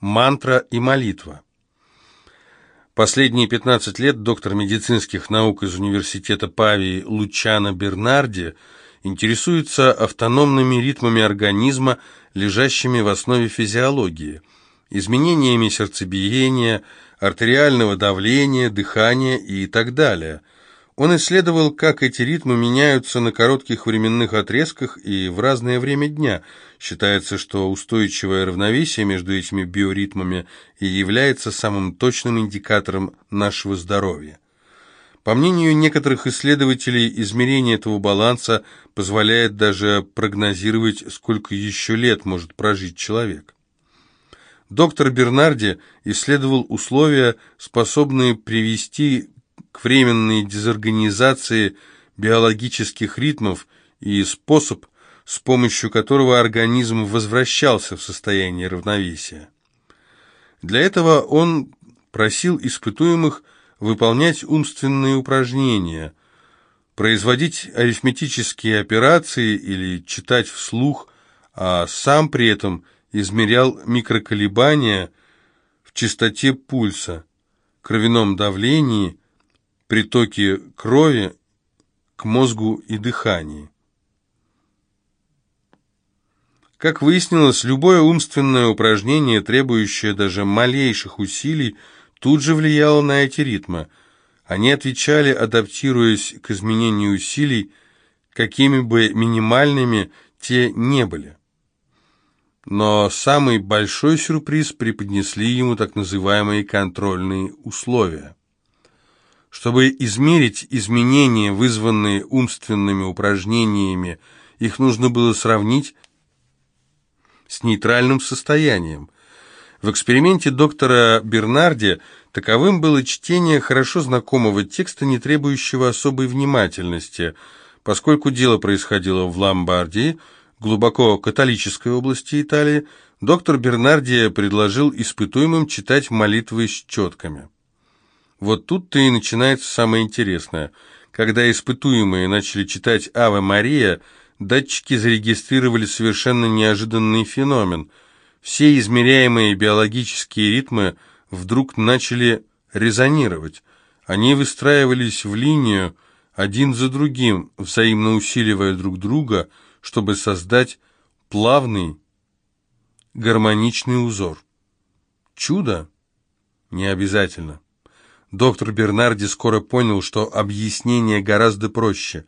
Мантра и молитва. Последние 15 лет доктор медицинских наук из университета Павии Лучано Бернарди интересуется автономными ритмами организма, лежащими в основе физиологии, изменениями сердцебиения, артериального давления, дыхания и так далее. Он исследовал, как эти ритмы меняются на коротких временных отрезках и в разное время дня. Считается, что устойчивое равновесие между этими биоритмами и является самым точным индикатором нашего здоровья. По мнению некоторых исследователей, измерение этого баланса позволяет даже прогнозировать, сколько еще лет может прожить человек. Доктор Бернарди исследовал условия, способные привести к временной дезорганизации биологических ритмов и способ, с помощью которого организм возвращался в состояние равновесия. Для этого он просил испытуемых выполнять умственные упражнения, производить арифметические операции или читать вслух, а сам при этом измерял микроколебания в частоте пульса, кровяном давлении, притоке крови к мозгу и дыхании. Как выяснилось, любое умственное упражнение, требующее даже малейших усилий, тут же влияло на эти ритмы. Они отвечали, адаптируясь к изменению усилий, какими бы минимальными те не были. Но самый большой сюрприз преподнесли ему так называемые контрольные условия. Чтобы измерить изменения, вызванные умственными упражнениями, их нужно было сравнить с нейтральным состоянием – в эксперименте доктора Бернарди таковым было чтение хорошо знакомого текста, не требующего особой внимательности, поскольку дело происходило в Ломбардии, глубоко католической области Италии, доктор Бернарди предложил испытуемым читать молитвы с четками. Вот тут-то и начинается самое интересное. Когда испытуемые начали читать «Аве Мария», датчики зарегистрировали совершенно неожиданный феномен – все измеряемые биологические ритмы вдруг начали резонировать. Они выстраивались в линию один за другим, взаимно усиливая друг друга, чтобы создать плавный, гармоничный узор. Чудо? Не обязательно. Доктор Бернарди скоро понял, что объяснение гораздо проще.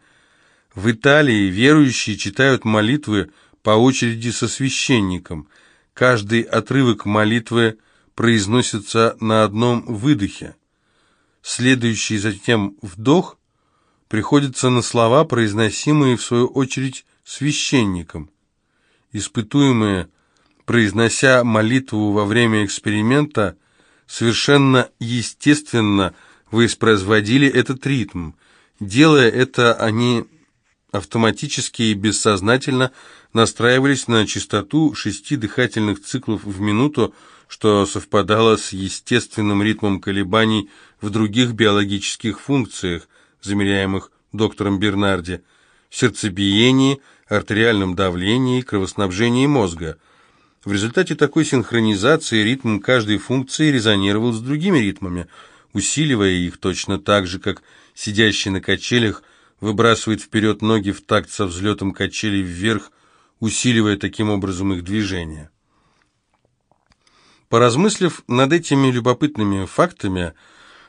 В Италии верующие читают молитвы по очереди со священником – Каждый отрывок молитвы произносится на одном выдохе. Следующий затем вдох приходится на слова, произносимые в свою очередь священником. Испытуемые, произнося молитву во время эксперимента, совершенно естественно воспроизводили этот ритм. Делая это, они автоматически и бессознательно настраивались на частоту шести дыхательных циклов в минуту, что совпадало с естественным ритмом колебаний в других биологических функциях, замеряемых доктором Бернарди, сердцебиении, артериальном давлении, кровоснабжении мозга. В результате такой синхронизации ритм каждой функции резонировал с другими ритмами, усиливая их точно так же, как сидящий на качелях выбрасывает вперед ноги в такт со взлетом качелей вверх, усиливая таким образом их движение. Поразмыслив над этими любопытными фактами,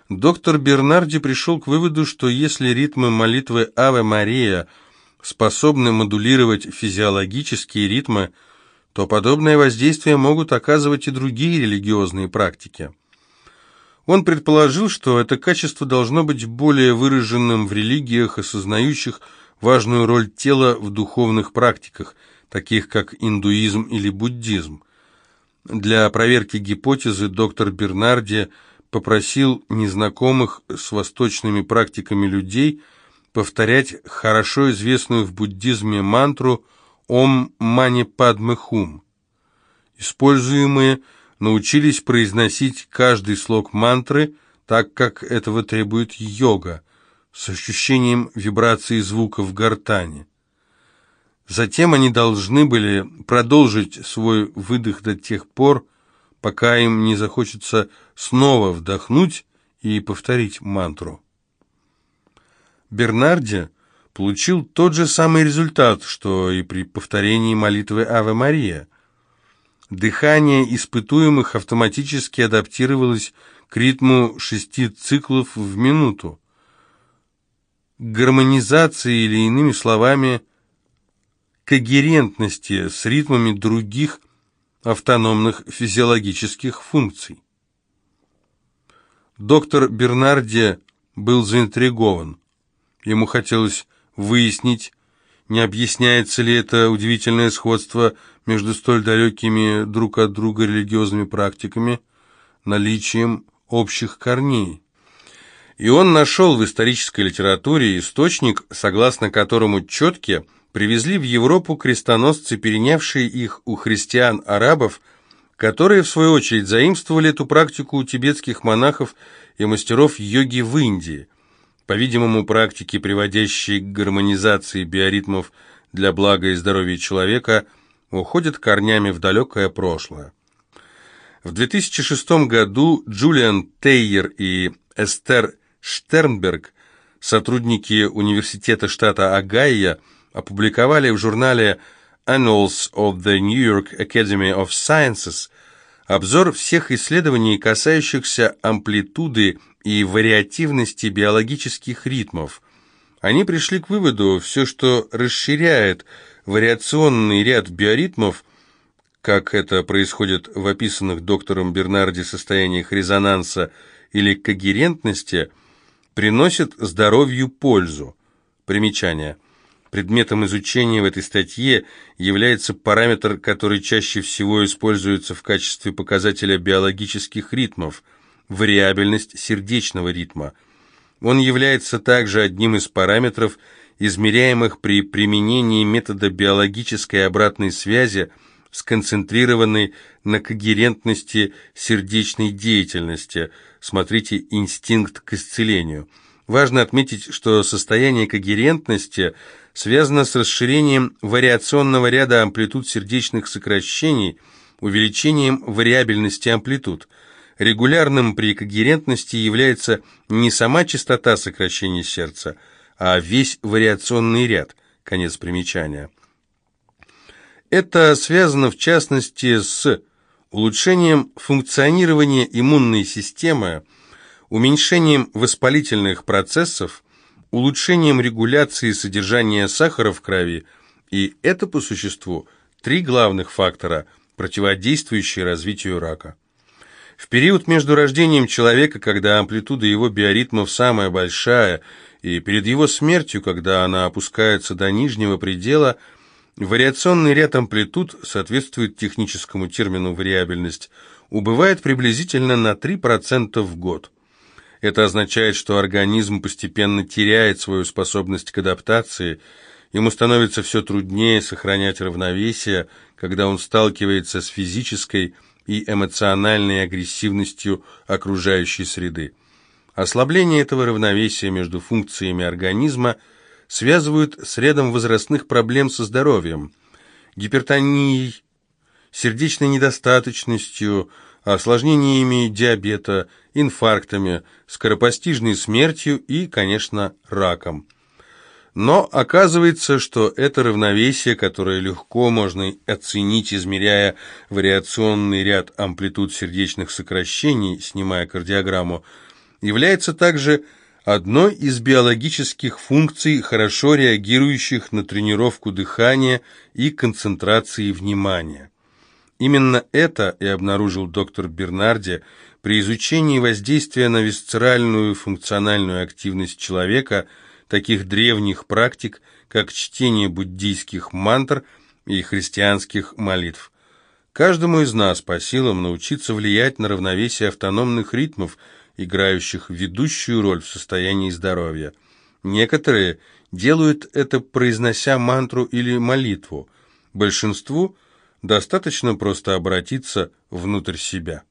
доктор Бернарди пришел к выводу, что если ритмы молитвы «Аве Мария» способны модулировать физиологические ритмы, то подобное воздействие могут оказывать и другие религиозные практики. Он предположил, что это качество должно быть более выраженным в религиях, осознающих важную роль тела в духовных практиках, таких как индуизм или буддизм. Для проверки гипотезы доктор Бернарди попросил незнакомых с восточными практиками людей повторять хорошо известную в буддизме мантру «Ом Мани Падме Хум», используемые научились произносить каждый слог мантры так, как этого требует йога, с ощущением вибрации звука в гортани. Затем они должны были продолжить свой выдох до тех пор, пока им не захочется снова вдохнуть и повторить мантру. Бернарди получил тот же самый результат, что и при повторении молитвы «Аве Мария». Дыхание испытуемых автоматически адаптировалось к ритму шести циклов в минуту. Гармонизации или, иными словами, когерентности с ритмами других автономных физиологических функций. Доктор Бернарди был заинтригован. Ему хотелось выяснить, не объясняется ли это удивительное сходство между столь далекими друг от друга религиозными практиками, наличием общих корней. И он нашел в исторической литературе источник, согласно которому четки привезли в Европу крестоносцы, перенявшие их у христиан-арабов, которые, в свою очередь, заимствовали эту практику у тибетских монахов и мастеров йоги в Индии. По-видимому, практики, приводящие к гармонизации биоритмов для блага и здоровья человека, уходят корнями в далекое прошлое. В 2006 году Джулиан Тейер и Эстер Штернберг, сотрудники университета штата Огайо, опубликовали в журнале Annals of the New York Academy of Sciences обзор всех исследований, касающихся амплитуды и вариативности биологических ритмов. Они пришли к выводу, все, что расширяет вариационный ряд биоритмов, как это происходит в описанных доктором Бернарди состояниях резонанса или когерентности, приносит здоровью пользу. Примечание. Предметом изучения в этой статье является параметр, который чаще всего используется в качестве показателя биологических ритмов – вариабельность сердечного ритма. Он является также одним из параметров, измеряемых при применении метода биологической обратной связи, сконцентрированной на когерентности сердечной деятельности. Смотрите «Инстинкт к исцелению». Важно отметить, что состояние когерентности связано с расширением вариационного ряда амплитуд сердечных сокращений, увеличением вариабельности амплитуд – Регулярным при когерентности является не сама частота сокращения сердца, а весь вариационный ряд. Конец примечания. Это связано в частности с улучшением функционирования иммунной системы, уменьшением воспалительных процессов, улучшением регуляции содержания сахара в крови, и это по существу три главных фактора, противодействующие развитию рака. В период между рождением человека, когда амплитуда его биоритмов самая большая, и перед его смертью, когда она опускается до нижнего предела, вариационный ряд амплитуд соответствует техническому термину «вариабельность», убывает приблизительно на 3% в год. Это означает, что организм постепенно теряет свою способность к адаптации, ему становится все труднее сохранять равновесие, когда он сталкивается с физической, и эмоциональной агрессивностью окружающей среды. Ослабление этого равновесия между функциями организма связывают с рядом возрастных проблем со здоровьем, гипертонией, сердечной недостаточностью, осложнениями диабета, инфарктами, скоропостижной смертью и, конечно, раком. Но оказывается, что это равновесие, которое легко можно оценить, измеряя вариационный ряд амплитуд сердечных сокращений, снимая кардиограмму, является также одной из биологических функций, хорошо реагирующих на тренировку дыхания и концентрации внимания. Именно это и обнаружил доктор Бернарди при изучении воздействия на висцеральную функциональную активность человека – таких древних практик, как чтение буддийских мантр и христианских молитв. Каждому из нас по силам научиться влиять на равновесие автономных ритмов, играющих ведущую роль в состоянии здоровья. Некоторые делают это, произнося мантру или молитву. Большинству достаточно просто обратиться внутрь себя.